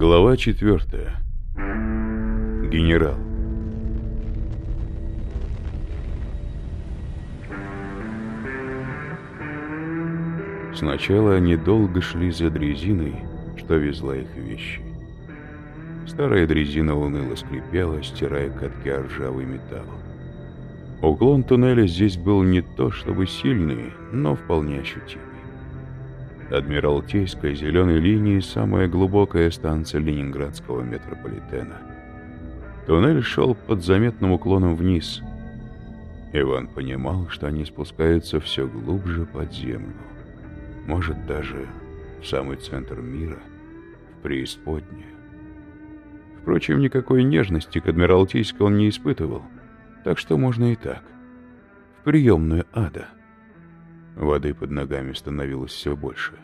Глава четвертая. Генерал. Сначала они долго шли за дрезиной, что везла их вещи. Старая дрезина уныло скрипела, стирая катки о ржавый металл. Уклон туннеля здесь был не то чтобы сильный, но вполне ощутимый. Адмиралтейская зеленой линии самая глубокая станция ленинградского метрополитена. Туннель шел под заметным уклоном вниз. Иван понимал, что они спускаются все глубже под землю. Может, даже в самый центр мира, в преисподнее. Впрочем, никакой нежности к Адмиралтейской он не испытывал, так что можно и так. В приемную ада. Воды под ногами становилось все больше.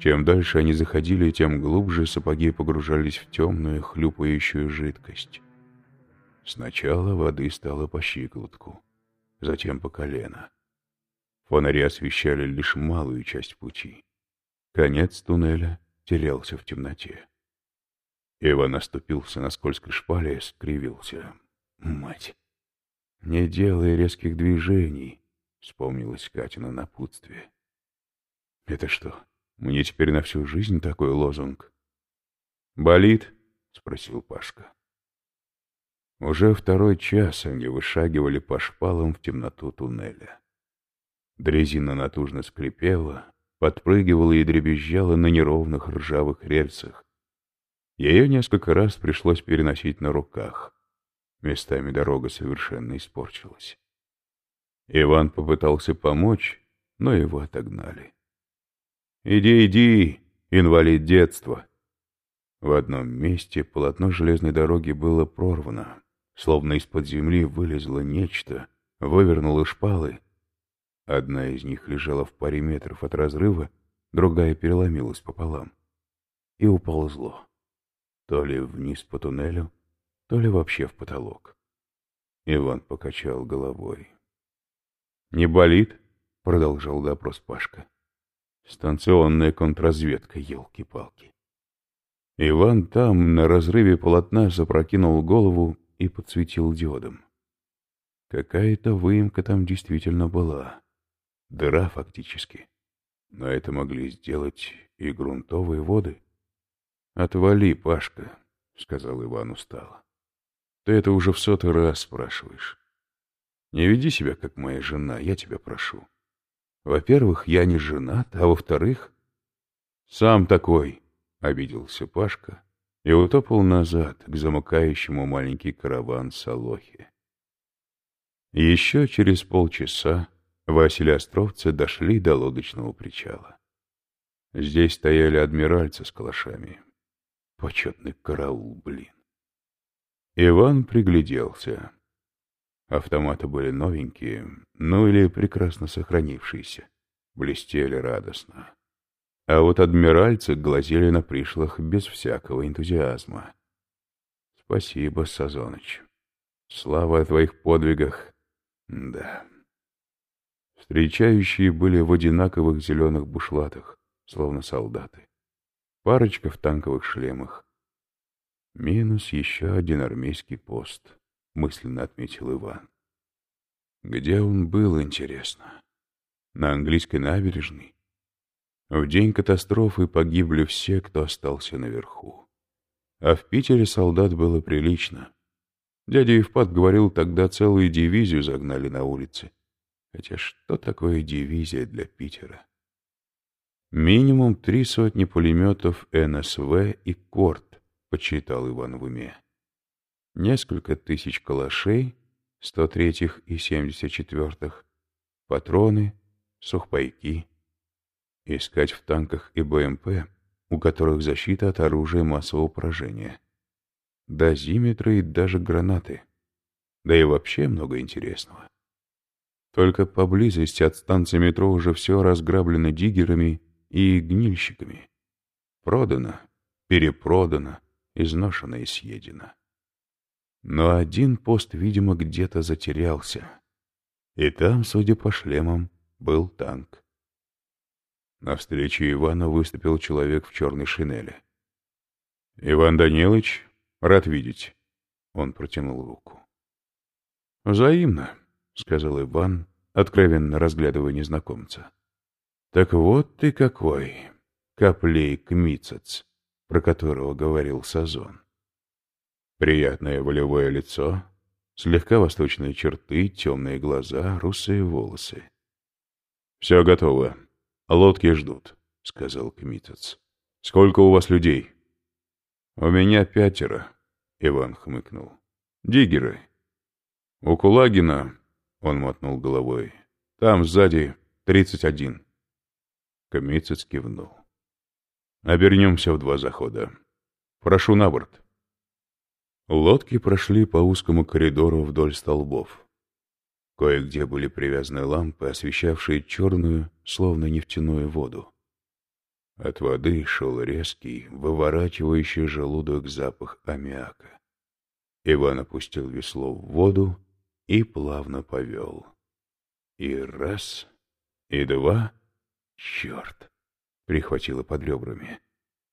Чем дальше они заходили, тем глубже сапоги погружались в темную, хлюпающую жидкость. Сначала воды стало по щиколотку, затем по колено. Фонари освещали лишь малую часть пути. Конец туннеля терялся в темноте. Иван наступился на скользкой шпале и скривился. «Мать!» «Не делай резких движений», — вспомнилось Катина напутствие. «Это что, мне теперь на всю жизнь такой лозунг?» «Болит?» — спросил Пашка. Уже второй час они вышагивали по шпалам в темноту туннеля. Дрезина натужно скрипела, подпрыгивала и дребезжала на неровных ржавых рельсах. Ее несколько раз пришлось переносить на руках. Местами дорога совершенно испорчилась. Иван попытался помочь, но его отогнали. «Иди, иди, инвалид детства!» В одном месте полотно железной дороги было прорвано, словно из-под земли вылезло нечто, вывернуло шпалы. Одна из них лежала в паре метров от разрыва, другая переломилась пополам. И уползло. То ли вниз по туннелю, то ли вообще в потолок. Иван покачал головой. «Не болит?» — продолжал допрос Пашка. «Станционная контрразведка, елки-палки». Иван там, на разрыве полотна, запрокинул голову и подсветил диодом. Какая-то выемка там действительно была. Дыра фактически. Но это могли сделать и грунтовые воды. «Отвали, Пашка», — сказал Иван устало. Ты это уже в сотый раз спрашиваешь. Не веди себя, как моя жена, я тебя прошу. Во-первых, я не женат, а во-вторых... Сам такой, — обиделся Пашка и утопал назад к замыкающему маленький караван Солохи. Еще через полчаса Василий Островцы дошли до лодочного причала. Здесь стояли адмиральцы с калашами. Почетный караул, блин. Иван пригляделся. Автоматы были новенькие, ну или прекрасно сохранившиеся, блестели радостно. А вот адмиральцы глазели на пришлых без всякого энтузиазма. Спасибо, Сазоныч. Слава о твоих подвигах. Да. Встречающие были в одинаковых зеленых бушлатах, словно солдаты. Парочка в танковых шлемах. Минус еще один армейский пост, мысленно отметил Иван. Где он был, интересно? На английской набережной? В день катастрофы погибли все, кто остался наверху. А в Питере солдат было прилично. Дядя Евпат говорил, тогда целую дивизию загнали на улице. Хотя что такое дивизия для Питера? Минимум три сотни пулеметов НСВ и КОРТ, подсчитал Иван в уме. Несколько тысяч калашей, 103-х и 74-х, патроны, сухпайки. Искать в танках и БМП, у которых защита от оружия массового поражения. Дозиметры и даже гранаты. Да и вообще много интересного. Только поблизости от станции метро уже все разграблено диггерами и гнильщиками. Продано, перепродано, изношено и съедено. Но один пост, видимо, где-то затерялся. И там, судя по шлемам, был танк. Навстречу Ивану выступил человек в черной шинели. Иван Данилович, рад видеть. Он протянул руку. Взаимно, сказал Иван, откровенно разглядывая незнакомца. Так вот ты какой, Каплейк Мицец, про которого говорил Сазон. Приятное волевое лицо, слегка восточные черты, темные глаза, русые волосы. «Все готово. Лодки ждут», — сказал Кмитец. «Сколько у вас людей?» «У меня пятеро», — Иван хмыкнул. «Диггеры». «У Кулагина», — он мотнул головой, — «там сзади тридцать один». Кмитец кивнул. «Обернемся в два захода. Прошу на борт». Лодки прошли по узкому коридору вдоль столбов. Кое-где были привязаны лампы, освещавшие черную, словно нефтяную воду. От воды шел резкий, выворачивающий желудок запах аммиака. Иван опустил весло в воду и плавно повел. И раз, и два, черт, прихватило под ребрами.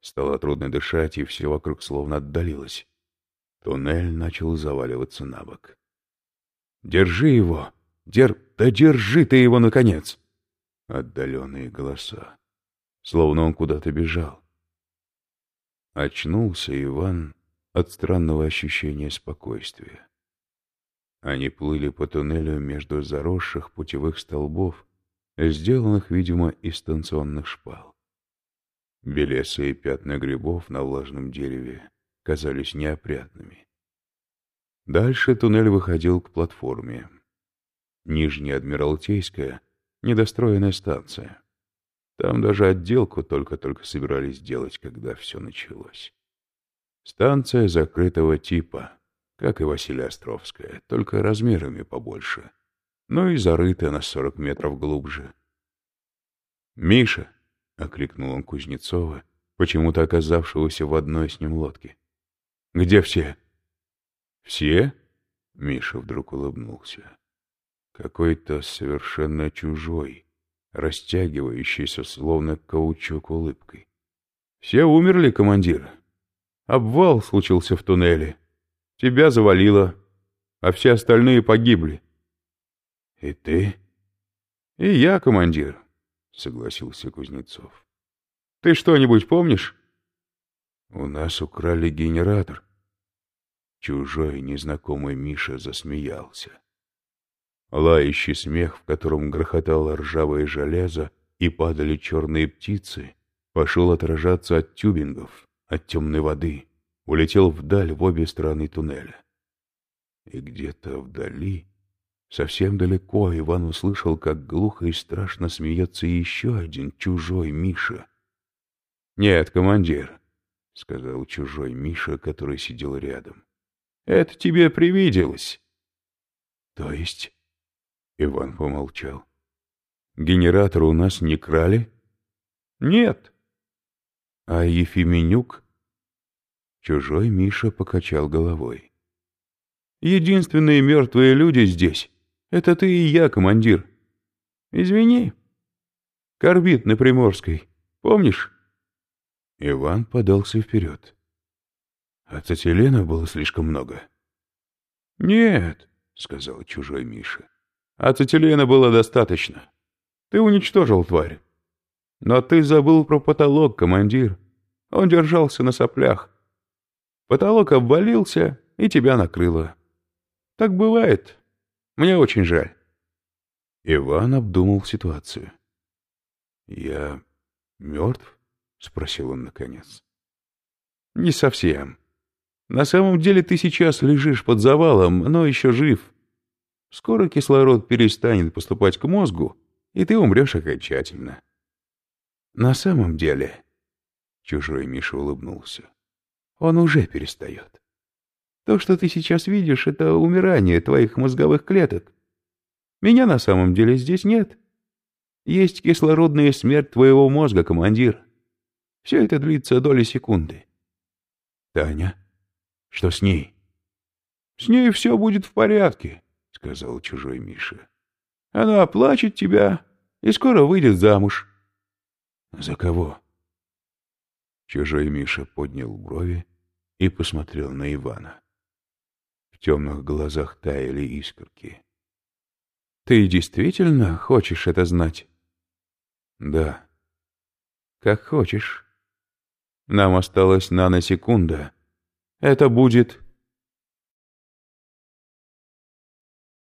Стало трудно дышать, и все вокруг словно отдалилось. Туннель начал заваливаться на бок. «Держи его! Дер... Да держи ты его, наконец!» Отдаленные голоса. Словно он куда-то бежал. Очнулся Иван от странного ощущения спокойствия. Они плыли по туннелю между заросших путевых столбов, сделанных, видимо, из станционных шпал. Белесые пятна грибов на влажном дереве казались неопрятными. Дальше туннель выходил к платформе. Нижняя Адмиралтейская — недостроенная станция. Там даже отделку только-только собирались делать, когда все началось. Станция закрытого типа, как и Василиостровская, только размерами побольше, но и зарытая на сорок метров глубже. «Миша!» — окликнул он Кузнецова, почему-то оказавшегося в одной с ним лодке. Где все? Все? Миша вдруг улыбнулся. Какой-то совершенно чужой, растягивающийся, словно каучук улыбкой. Все умерли, командир. Обвал случился в туннеле. Тебя завалило, а все остальные погибли. И ты? И я, командир, согласился Кузнецов. Ты что-нибудь помнишь? У нас украли генератор. Чужой, незнакомый Миша засмеялся. Лающий смех, в котором грохотало ржавое железо и падали черные птицы, пошел отражаться от тюбингов, от темной воды, улетел вдаль в обе стороны туннеля. И где-то вдали, совсем далеко, Иван услышал, как глухо и страшно смеется еще один чужой Миша. «Нет, командир, — сказал чужой Миша, который сидел рядом. — Это тебе привиделось. — То есть? — Иван помолчал. — Генератор у нас не крали? — Нет. — А Ефименюк? Чужой Миша покачал головой. — Единственные мертвые люди здесь — это ты и я, командир. Извини. Корбит на Приморской. Помнишь? Иван подался вперед. Ацетилена было слишком много. «Нет», — сказал чужой Миша. «Ацетилена было достаточно. Ты уничтожил тварь. Но ты забыл про потолок, командир. Он держался на соплях. Потолок обвалился, и тебя накрыло. Так бывает. Мне очень жаль». Иван обдумал ситуацию. «Я мертв?» — спросил он наконец. «Не совсем. На самом деле ты сейчас лежишь под завалом, но еще жив. Скоро кислород перестанет поступать к мозгу, и ты умрешь окончательно». «На самом деле...» — чужой Миша улыбнулся. «Он уже перестает. То, что ты сейчас видишь, — это умирание твоих мозговых клеток. Меня на самом деле здесь нет. Есть кислородная смерть твоего мозга, командир». Все это длится доли секунды. Таня? Что с ней? С ней все будет в порядке, сказал чужой Миша. Она оплачет тебя и скоро выйдет замуж. За кого? Чужой Миша поднял брови и посмотрел на Ивана. В темных глазах таяли искорки. «Ты действительно хочешь это знать?» «Да». «Как хочешь. Нам осталась наносекунда. Это будет